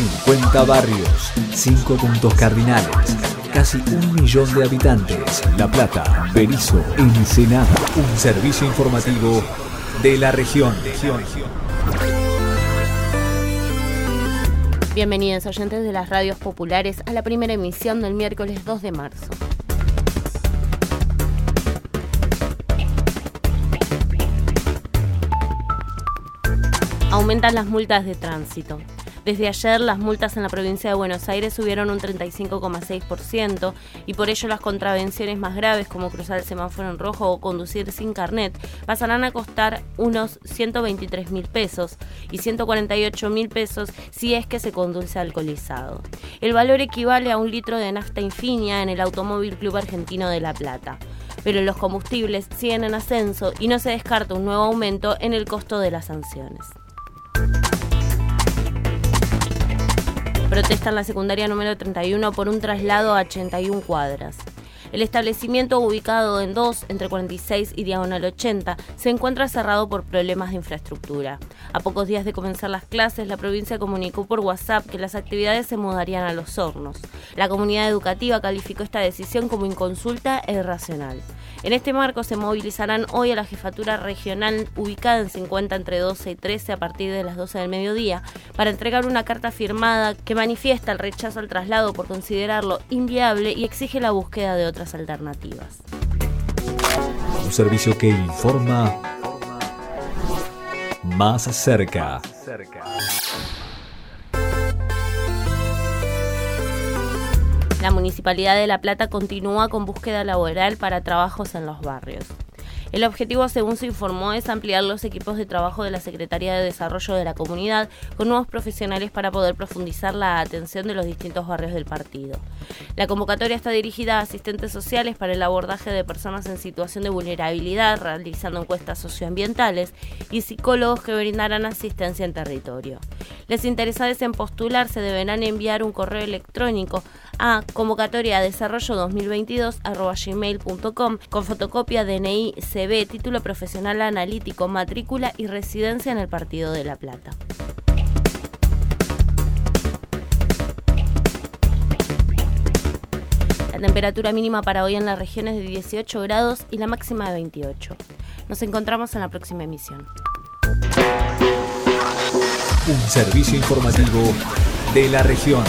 50 barrios, 5 puntos cardinales, casi un millón de habitantes. La Plata, Berizo, Ensenada. Un servicio informativo de la región. Bienvenidos oyentes de las radios populares a la primera emisión del miércoles 2 de marzo. Aumentan las multas de tránsito. Desde ayer las multas en la provincia de Buenos Aires subieron un 35,6% y por ello las contravenciones más graves como cruzar el semáforo en rojo o conducir sin carnet pasarán a costar unos 123 mil pesos y 148 mil pesos si es que se conduce alcoholizado. El valor equivale a un litro de nafta infinia en el Automóvil Club Argentino de La Plata pero los combustibles siguen en ascenso y no se descarta un nuevo aumento en el costo de las sanciones. Protesta en la secundaria número 31 por un traslado a 81 cuadras. El establecimiento, ubicado en 2 entre 46 y diagonal 80, se encuentra cerrado por problemas de infraestructura. A pocos días de comenzar las clases, la provincia comunicó por WhatsApp que las actividades se mudarían a los hornos. La comunidad educativa calificó esta decisión como inconsulta e irracional. En este marco se movilizarán hoy a la jefatura regional ubicada en 50 entre 12 y 13 a partir de las 12 del mediodía para entregar una carta firmada que manifiesta el rechazo al traslado por considerarlo inviable y exige la búsqueda de otras alternativas. Un servicio que informa más cerca. La Municipalidad de La Plata continúa con búsqueda laboral para trabajos en los barrios. El objetivo, según se informó, es ampliar los equipos de trabajo de la Secretaría de Desarrollo de la Comunidad con nuevos profesionales para poder profundizar la atención de los distintos barrios del partido. La convocatoria está dirigida a asistentes sociales para el abordaje de personas en situación de vulnerabilidad, realizando encuestas socioambientales, y psicólogos que brindarán asistencia en territorio. Les interesados en postularse deberán enviar un correo electrónico a convocatoria desarrollo 2022 gmail.com con fotocopia DNI CB, título profesional analítico, matrícula y residencia en el Partido de La Plata. La temperatura mínima para hoy en la región es de 18 grados y la máxima de 28. Nos encontramos en la próxima emisión. Un servicio informativo de la región.